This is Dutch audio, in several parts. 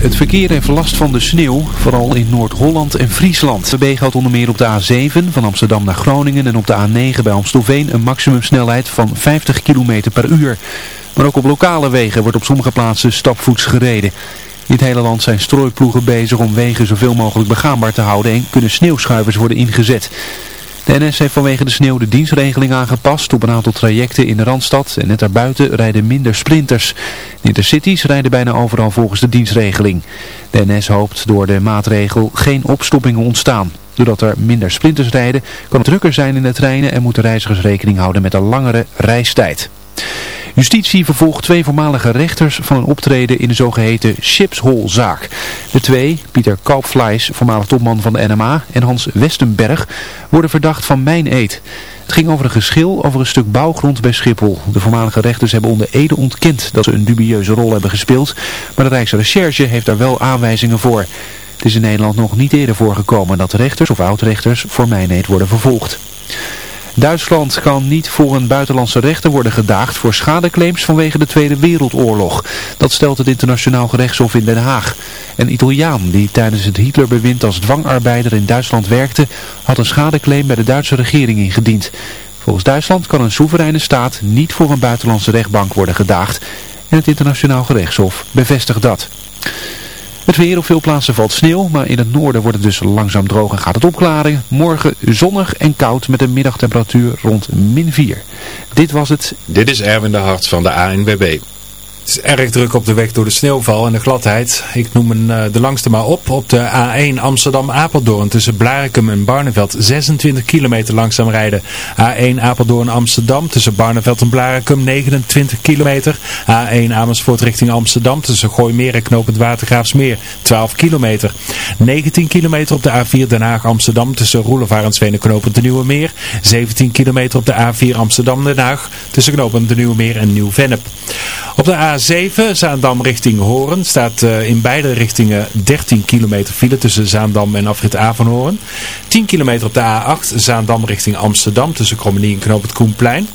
Het verkeer heeft last van de sneeuw, vooral in Noord-Holland en Friesland. De B onder meer op de A7 van Amsterdam naar Groningen en op de A9 bij Amstelveen een maximumsnelheid van 50 km per uur. Maar ook op lokale wegen wordt op sommige plaatsen stapvoets gereden. In het hele land zijn strooiploegen bezig om wegen zoveel mogelijk begaanbaar te houden en kunnen sneeuwschuivers worden ingezet. De NS heeft vanwege de sneeuw de dienstregeling aangepast. Op een aantal trajecten in de Randstad en net daarbuiten rijden minder sprinters. De intercities rijden bijna overal volgens de dienstregeling. De NS hoopt door de maatregel geen opstoppingen ontstaan. Doordat er minder sprinters rijden kan het drukker zijn in de treinen en moeten reizigers rekening houden met een langere reistijd. Justitie vervolgt twee voormalige rechters van een optreden in de zogeheten Chipshol-zaak. De twee, Pieter Kalpfleis, voormalig topman van de NMA, en Hans Westenberg, worden verdacht van mijn-eet. Het ging over een geschil over een stuk bouwgrond bij Schiphol. De voormalige rechters hebben onder Ede ontkend dat ze een dubieuze rol hebben gespeeld, maar de Rijksrecherche heeft daar wel aanwijzingen voor. Het is in Nederland nog niet eerder voorgekomen dat rechters of oud-rechters voor mijn-eet worden vervolgd. Duitsland kan niet voor een buitenlandse rechter worden gedaagd voor schadeclaims vanwege de Tweede Wereldoorlog. Dat stelt het internationaal gerechtshof in Den Haag. Een Italiaan die tijdens het Hitlerbewind als dwangarbeider in Duitsland werkte, had een schadeclaim bij de Duitse regering ingediend. Volgens Duitsland kan een soevereine staat niet voor een buitenlandse rechtbank worden gedaagd. En het internationaal gerechtshof bevestigt dat. Het weer op veel plaatsen valt sneeuw, maar in het noorden wordt het dus langzaam droog en gaat het opklaren. Morgen zonnig en koud met een middagtemperatuur rond min 4. Dit was het. Dit is Erwin de Hart van de ANWB. Het is erg druk op de weg door de sneeuwval en de gladheid. Ik noem een, uh, de langste maar op. Op de A1 Amsterdam-Apeldoorn tussen Blarikum en Barneveld 26 kilometer langzaam rijden. A1 Apeldoorn-Amsterdam tussen Barneveld en Blarikum 29 kilometer. A1 Amersfoort richting Amsterdam tussen Gooimeer en Knopend Watergraafsmeer 12 kilometer. 19 kilometer op de A4 Den Haag-Amsterdam tussen Roelevarensveen en Knopend de Nieuwe Meer. 17 kilometer op de A4 Amsterdam-Den Haag tussen Knopend de Nieuwe Meer en Nieuw-Vennep. Op de A7 Zaandam richting Horen staat uh, in beide richtingen 13 kilometer file tussen Zaandam en afrit Avanhoorn. 10 kilometer op de A8 Zaandam richting Amsterdam tussen Krommenie en Knoop het Koenplein.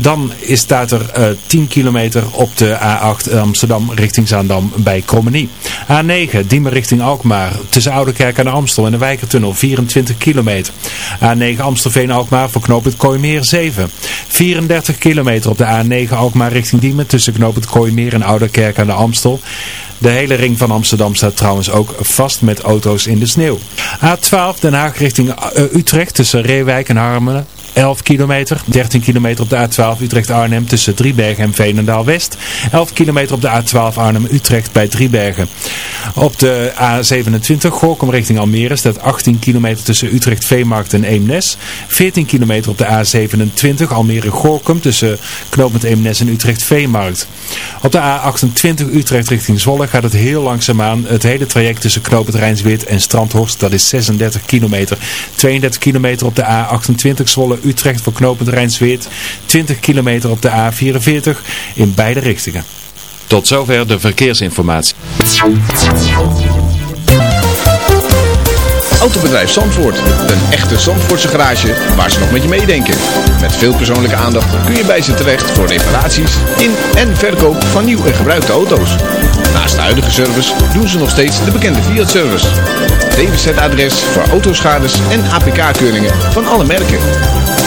Dan staat er uh, 10 kilometer op de A8 Amsterdam richting Zaandam bij Krommenie. A9 Diemen richting Alkmaar tussen Oudekerk en Amstel en de Wijkertunnel 24 kilometer. A9 Amstelveen-Alkmaar voor knooppunt Kooimeer 7. 34 kilometer op de A9 Alkmaar richting Diemen tussen knooppunt Kooimeer en Ouderkerk aan de Amstel. De hele ring van Amsterdam staat trouwens ook vast met auto's in de sneeuw. A12 Den Haag richting Utrecht tussen Reewijk en Harmelen 11 kilometer, 13 kilometer op de A12 Utrecht-Arnhem tussen Driebergen en Veenendaal-West. 11 kilometer op de A12 Arnhem-Utrecht bij Driebergen. Op de A27 Gorkum richting Almere staat 18 kilometer tussen Utrecht-Veemarkt en Eemnes. 14 kilometer op de A27 Almere-Gorkum tussen knooppunt Eemnes en Utrecht-Veemarkt. Op de A28 Utrecht richting Zwolle gaat het heel langzaamaan. Het hele traject tussen knooppunt Rijnsweert en Strandhorst, dat is 36 kilometer. 32 kilometer op de A28 Zwolle Utrecht voor knooppunt Rijnsweert. 20 kilometer op de A44 in beide richtingen. Tot zover de verkeersinformatie. Autobedrijf Zandvoort. Een echte Zandvoortse garage waar ze nog met je meedenken. Met veel persoonlijke aandacht kun je bij ze terecht voor reparaties in en verkoop van nieuw en gebruikte auto's. Naast de huidige service doen ze nog steeds de bekende Fiat-service. DWZ-adres voor autoschades en APK-keuringen van alle merken.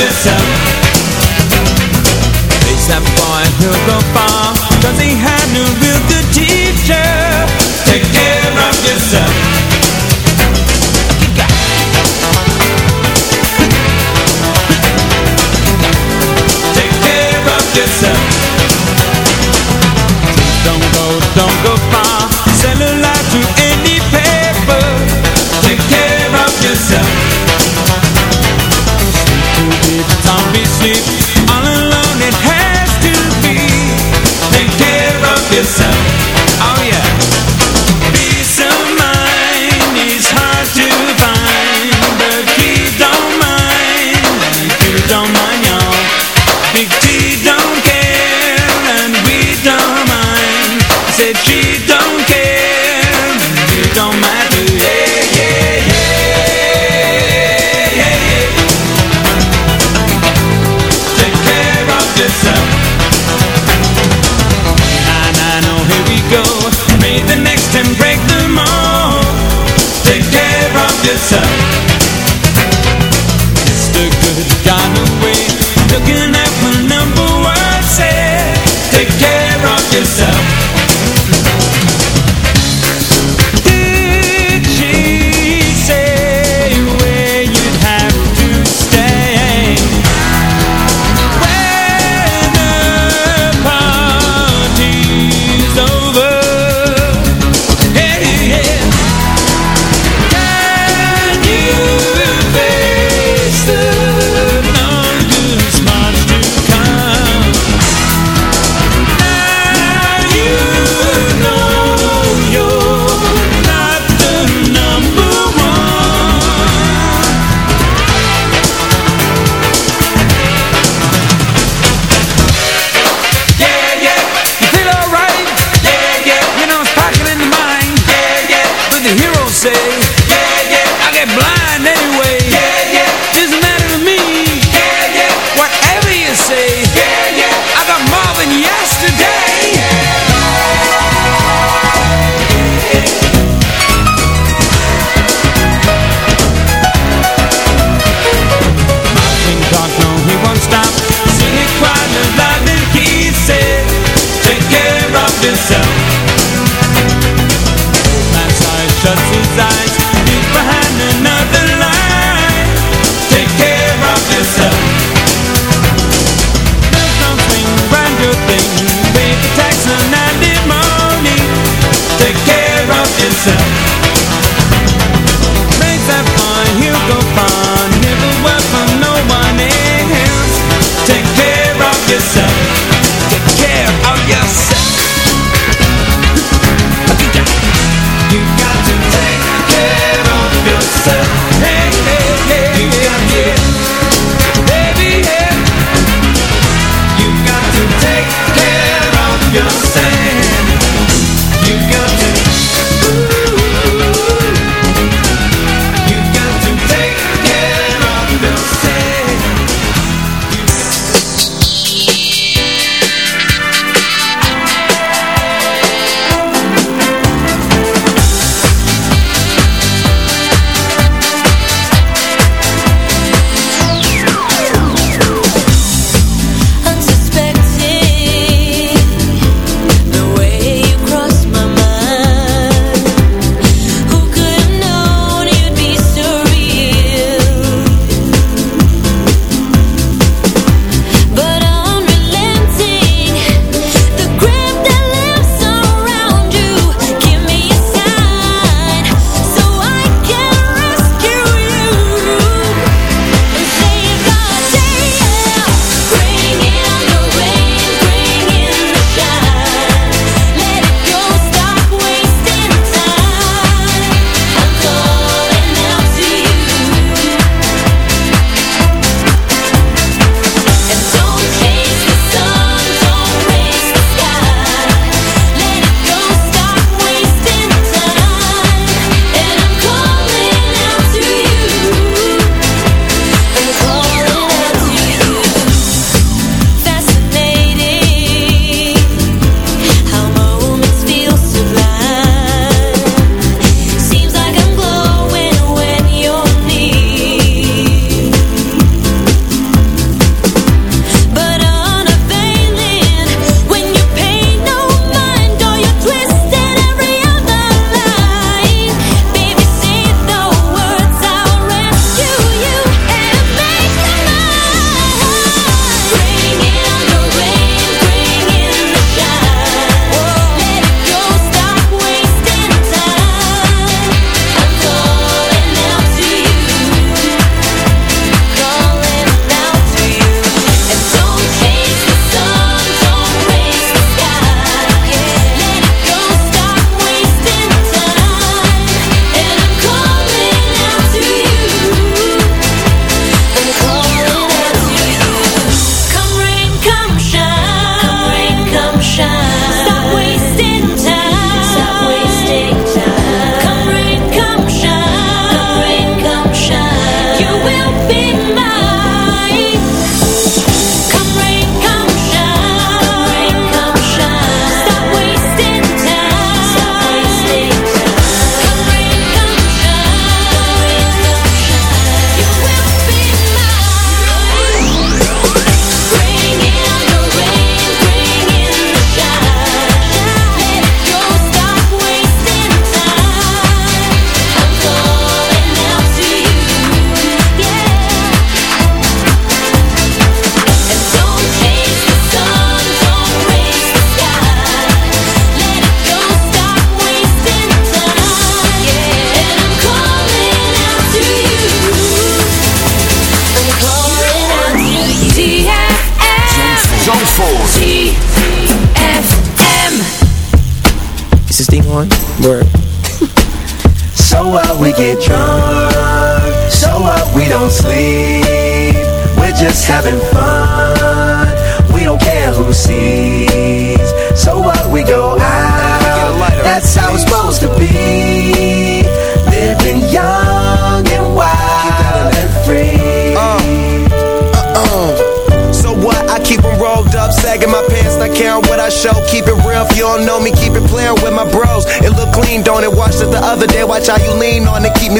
yourself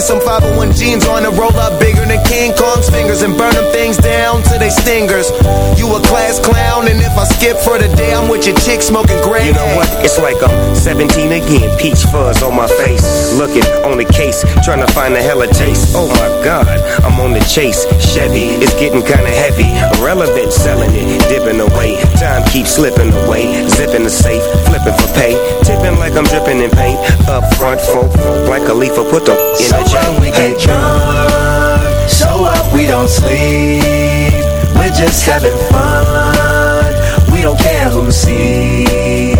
on it. Keep me some 501 jeans on it, roll up bigger than King Kong's fingers and burn them things down to they stingers. You a class clown, and if I skip for the day, I'm with your chick smoking gray. You know what? It's like I'm 17 again. Peach fuzz on my face. Looking on the case, trying to find a hella taste. Oh my god, I'm on the chase. Chevy, it's getting kinda heavy. Irrelevant, selling it, dipping away. Time keeps slipping away. Zipping the safe, flipping for pay. Tipping like I'm dripping in paint. Up front, folk, like a leaf, put them in So a chain. what we get drunk So what we don't sleep We're just having fun We don't care who sees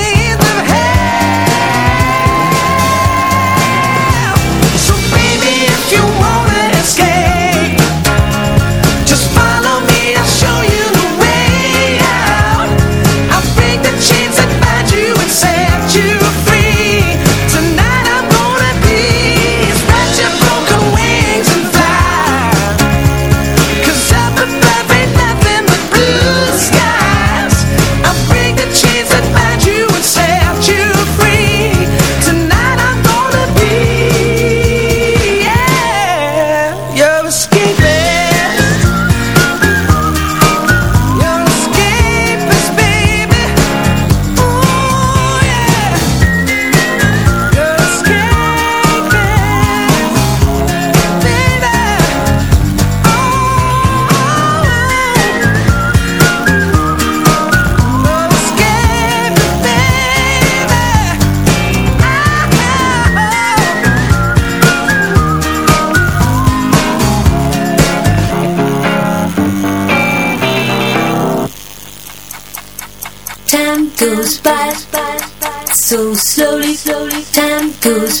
goes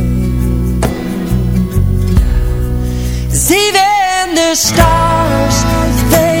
Stars, they